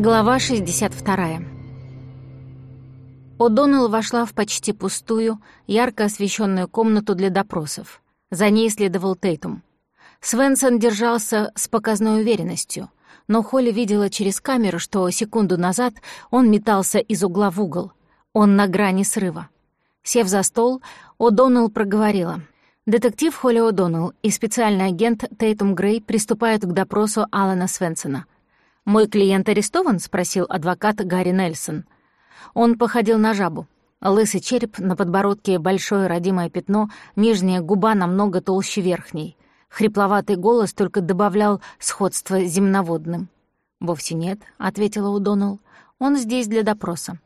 Глава 62. О'Доннелл вошла в почти пустую, ярко освещенную комнату для допросов. За ней следовал Тейтум. Свенсон держался с показной уверенностью, но Холли видела через камеру, что секунду назад он метался из угла в угол. Он на грани срыва. Сев за стол, О'Доннелл проговорила. Детектив Холли О'Доннелл и специальный агент Тейтум Грей приступают к допросу Алана Свенсона — «Мой клиент арестован?» — спросил адвокат Гарри Нельсон. Он походил на жабу. Лысый череп, на подбородке большое родимое пятно, нижняя губа намного толще верхней. Хрипловатый голос только добавлял сходство с земноводным. «Вовсе нет», — ответила Удонал. «Он здесь для допроса».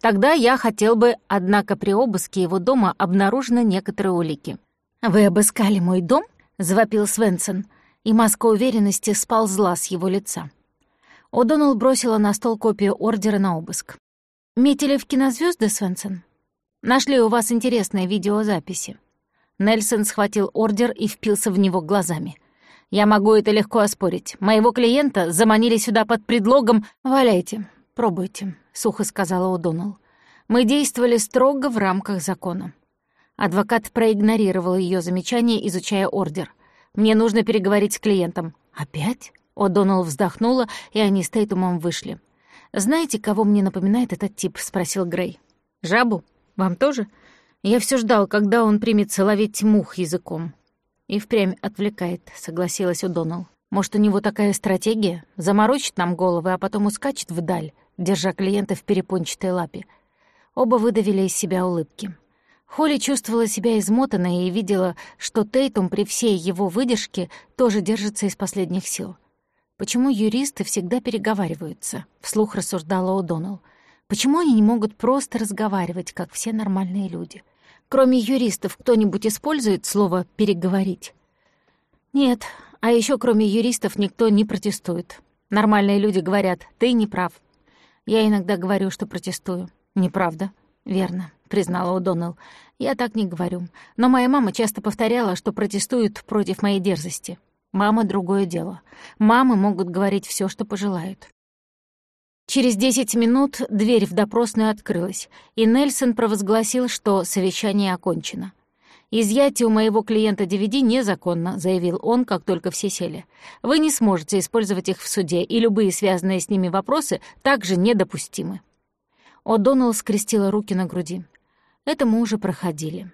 «Тогда я хотел бы, однако при обыске его дома обнаружены некоторые улики». «Вы обыскали мой дом?» — завопил Свенсон, и маска уверенности сползла с его лица. О'Доннелл бросила на стол копию ордера на обыск. «Метили в кинозвезды, Свенсон? Нашли у вас интересные видеозаписи». Нельсон схватил ордер и впился в него глазами. «Я могу это легко оспорить. Моего клиента заманили сюда под предлогом «Валяйте, пробуйте», — сухо сказала О'Доннелл. «Мы действовали строго в рамках закона». Адвокат проигнорировал ее замечание, изучая ордер. «Мне нужно переговорить с клиентом». «Опять?» О'Доннелл вздохнула, и они с Тейтумом вышли. «Знаете, кого мне напоминает этот тип?» — спросил Грей. «Жабу? Вам тоже?» Я все ждал, когда он примется ловить мух языком. И впрямь отвлекает, согласилась О'Доннелл. Может, у него такая стратегия? Заморочит нам головы, а потом ускачет вдаль, держа клиента в перепончатой лапе. Оба выдавили из себя улыбки. Холли чувствовала себя измотанной и видела, что Тейтум при всей его выдержке тоже держится из последних сил. Почему юристы всегда переговариваются? Вслух рассуждала О'Доннелл. Почему они не могут просто разговаривать, как все нормальные люди? Кроме юристов, кто-нибудь использует слово «переговорить»? Нет, а еще кроме юристов никто не протестует. Нормальные люди говорят «ты не прав». Я иногда говорю, что протестую. Неправда. Верно, признала О'Доннелл. Я так не говорю. Но моя мама часто повторяла, что протестуют против моей дерзости. Мама — другое дело. Мамы могут говорить все, что пожелают. Через десять минут дверь в допросную открылась, и Нельсон провозгласил, что совещание окончено. «Изъятие у моего клиента DVD незаконно», — заявил он, как только все сели. «Вы не сможете использовать их в суде, и любые связанные с ними вопросы также недопустимы». О'Доннелл скрестила руки на груди. «Это мы уже проходили.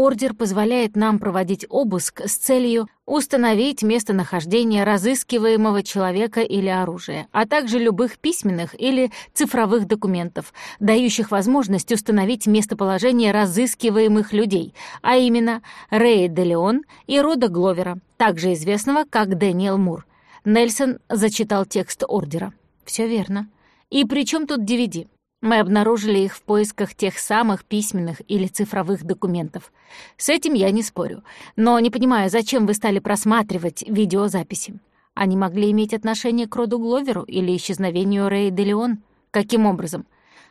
Ордер позволяет нам проводить обыск с целью установить местонахождение разыскиваемого человека или оружия, а также любых письменных или цифровых документов, дающих возможность установить местоположение разыскиваемых людей, а именно Рэя де Леон и Рода Гловера, также известного как Дэниел Мур. Нельсон зачитал текст ордера. Все верно. И при чем тут DVD? Мы обнаружили их в поисках тех самых письменных или цифровых документов. С этим я не спорю. Но не понимаю, зачем вы стали просматривать видеозаписи? Они могли иметь отношение к роду Гловеру или исчезновению Рэя де Леон? Каким образом?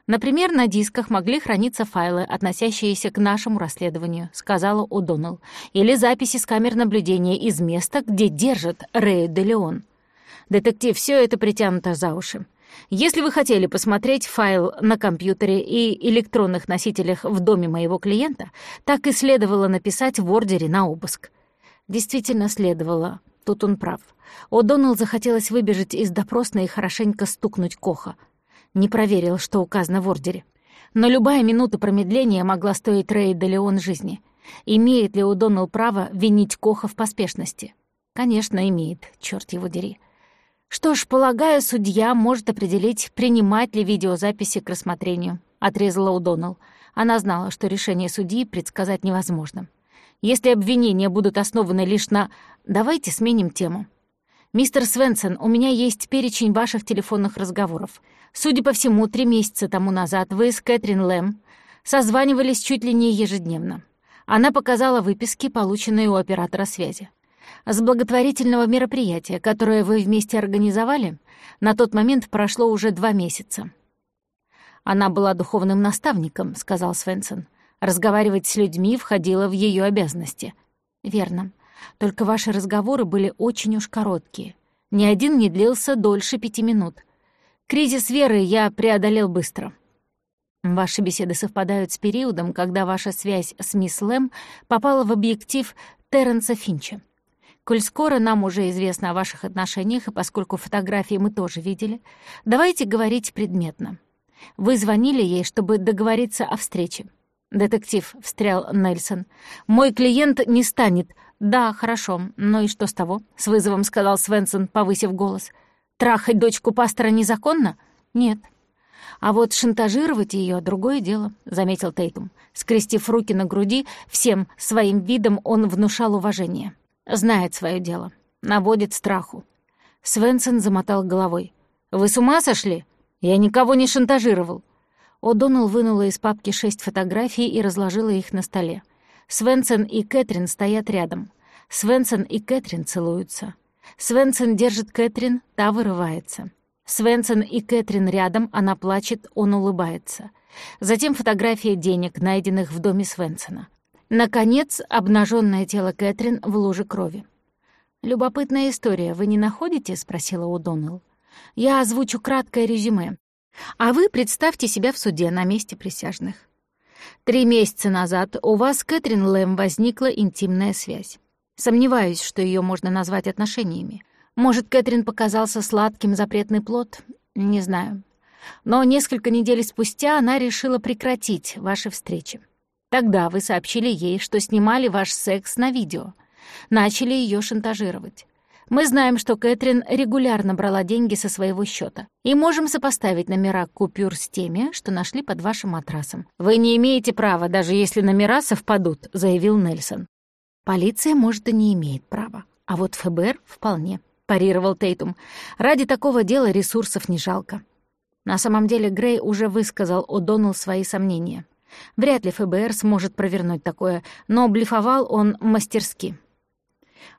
Например, на дисках могли храниться файлы, относящиеся к нашему расследованию, сказала О'Доннелл, или записи с камер наблюдения из места, где держат Рэя де Леон. Детектив, все это притянуто за уши. Если вы хотели посмотреть файл на компьютере и электронных носителях в доме моего клиента, так и следовало написать в ордере на обыск. Действительно следовало. Тут он прав. О'Доннелл захотелось выбежать из допросной и хорошенько стукнуть Коха. Не проверил, что указано в ордере. Но любая минута промедления могла стоить Рэй де Леон жизни. Имеет ли О'Доннелл право винить Коха в поспешности? Конечно, имеет, черт его дери. «Что ж, полагаю, судья может определить, принимать ли видеозаписи к рассмотрению», — отрезала Удонал. Она знала, что решение судьи предсказать невозможно. «Если обвинения будут основаны лишь на... Давайте сменим тему. Мистер Свенсон, у меня есть перечень ваших телефонных разговоров. Судя по всему, три месяца тому назад вы с Кэтрин Лэм созванивались чуть ли не ежедневно. Она показала выписки, полученные у оператора связи с благотворительного мероприятия, которое вы вместе организовали, на тот момент прошло уже два месяца. Она была духовным наставником, сказал Свенсон. Разговаривать с людьми входило в ее обязанности. Верно. Только ваши разговоры были очень уж короткие. Ни один не длился дольше пяти минут. Кризис веры я преодолел быстро. Ваши беседы совпадают с периодом, когда ваша связь с мисс Лэм попала в объектив Терренса Финча. Коль скоро нам уже известно о ваших отношениях, и поскольку фотографии мы тоже видели, давайте говорить предметно. Вы звонили ей, чтобы договориться о встрече. «Детектив», — встрял Нельсон. «Мой клиент не станет». «Да, хорошо. Ну и что с того?» — с вызовом сказал Свенсон, повысив голос. «Трахать дочку пастора незаконно?» «Нет». «А вот шантажировать ее другое дело», — заметил Тейтум. Скрестив руки на груди, всем своим видом он внушал уважение. Знает свое дело. Наводит страху. Свенсон замотал головой. «Вы с ума сошли? Я никого не шантажировал». О'Доннелл вынула из папки шесть фотографий и разложила их на столе. Свенсон и Кэтрин стоят рядом. Свенсон и Кэтрин целуются. Свенсон держит Кэтрин, та вырывается. Свенсон и Кэтрин рядом, она плачет, он улыбается. Затем фотография денег, найденных в доме Свенсона. Наконец, обнаженное тело Кэтрин в луже крови. «Любопытная история, вы не находите?» — спросила Удоннелл. «Я озвучу краткое резюме. А вы представьте себя в суде на месте присяжных. Три месяца назад у вас с Кэтрин Лэм возникла интимная связь. Сомневаюсь, что ее можно назвать отношениями. Может, Кэтрин показался сладким запретный плод? Не знаю. Но несколько недель спустя она решила прекратить ваши встречи. Тогда вы сообщили ей, что снимали ваш секс на видео. Начали ее шантажировать. Мы знаем, что Кэтрин регулярно брала деньги со своего счета и можем сопоставить номера купюр с теми, что нашли под вашим матрасом. Вы не имеете права, даже если номера совпадут, заявил Нельсон. Полиция, может, и не имеет права, а вот ФБР вполне, парировал Тейтум. Ради такого дела ресурсов не жалко. На самом деле Грей уже высказал О'Доннелл свои сомнения. Вряд ли ФБР сможет провернуть такое, но блефовал он мастерски.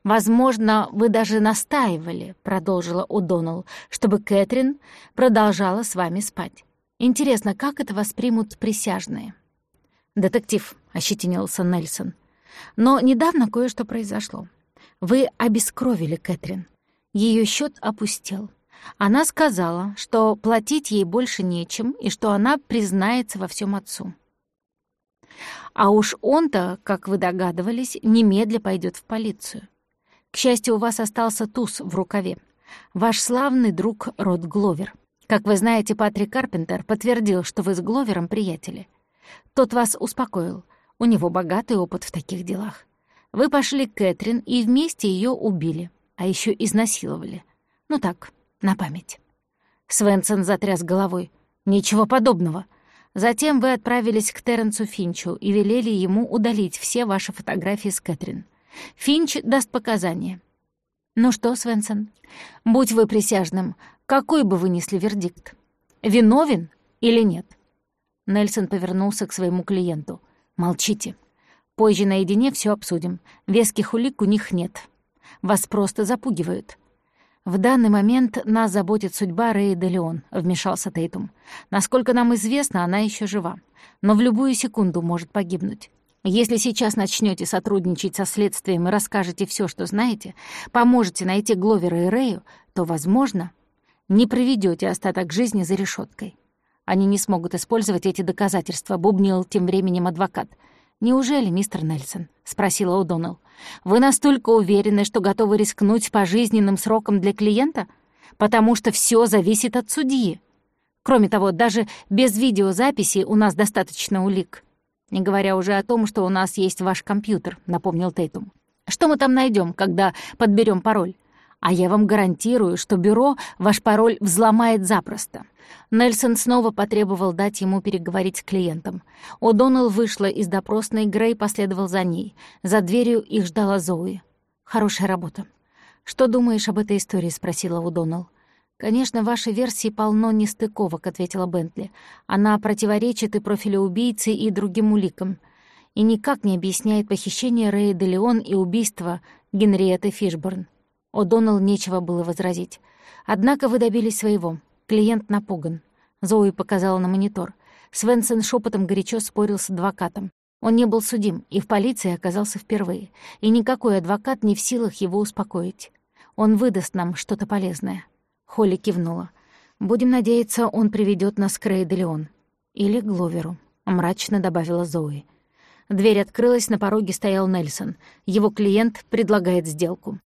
«Возможно, вы даже настаивали», — продолжила Удонал, «чтобы Кэтрин продолжала с вами спать. Интересно, как это воспримут присяжные?» «Детектив», — ощетинился Нельсон. «Но недавно кое-что произошло. Вы обескровили Кэтрин. Ее счет опустел. Она сказала, что платить ей больше нечем и что она признается во всем отцу. А уж он-то, как вы догадывались, немедля пойдет в полицию. К счастью, у вас остался туз в рукаве. Ваш славный друг Род Гловер. Как вы знаете, Патрик Карпентер подтвердил, что вы с Гловером приятели. Тот вас успокоил. У него богатый опыт в таких делах. Вы пошли к Кэтрин и вместе ее убили, а еще изнасиловали. Ну так, на память. Свенсон затряс головой. «Ничего подобного. Затем вы отправились к Терренсу Финчу и велели ему удалить все ваши фотографии с Кэтрин. Финч даст показания. Ну что, Свенсон, будь вы присяжным, какой бы вы несли вердикт? Виновен или нет? Нельсон повернулся к своему клиенту. Молчите. Позже наедине все обсудим. Веских улик у них нет. Вас просто запугивают. «В данный момент нас заботит судьба Рэи де Леон», — вмешался Тейтум. «Насколько нам известно, она еще жива, но в любую секунду может погибнуть. Если сейчас начнете сотрудничать со следствием и расскажете все, что знаете, поможете найти Гловера и Рэю, то, возможно, не проведете остаток жизни за решеткой. Они не смогут использовать эти доказательства», — бубнил тем временем адвокат. «Неужели, мистер Нельсон?» — спросила О'Доннелл. Вы настолько уверены, что готовы рискнуть пожизненным сроком для клиента? Потому что все зависит от судьи. Кроме того, даже без видеозаписи у нас достаточно улик. Не говоря уже о том, что у нас есть ваш компьютер, напомнил Тейтум. Что мы там найдем, когда подберем пароль? А я вам гарантирую, что бюро ваш пароль взломает запросто. Нельсон снова потребовал дать ему переговорить с клиентом. О'Доннелл вышла из допросной, Грей последовал за ней. За дверью их ждала Зои. «Хорошая работа». «Что думаешь об этой истории?» — спросила О'Доннелл. «Конечно, вашей версии полно нестыковок», — ответила Бентли. «Она противоречит и профилю убийцы, и другим уликам, и никак не объясняет похищение Рэя де Леон и убийство Генриетты Фишборн». О'Доннелл нечего было возразить. «Однако вы добились своего. Клиент напуган. Зои показала на монитор. Свенсон шепотом горячо спорил с адвокатом. Он не был судим и в полиции оказался впервые, и никакой адвокат не в силах его успокоить. Он выдаст нам что-то полезное. Холли кивнула. «Будем надеяться, он приведет нас к Рэй. Или Гловеру», — мрачно добавила Зои. Дверь открылась, на пороге стоял Нельсон. Его клиент предлагает сделку.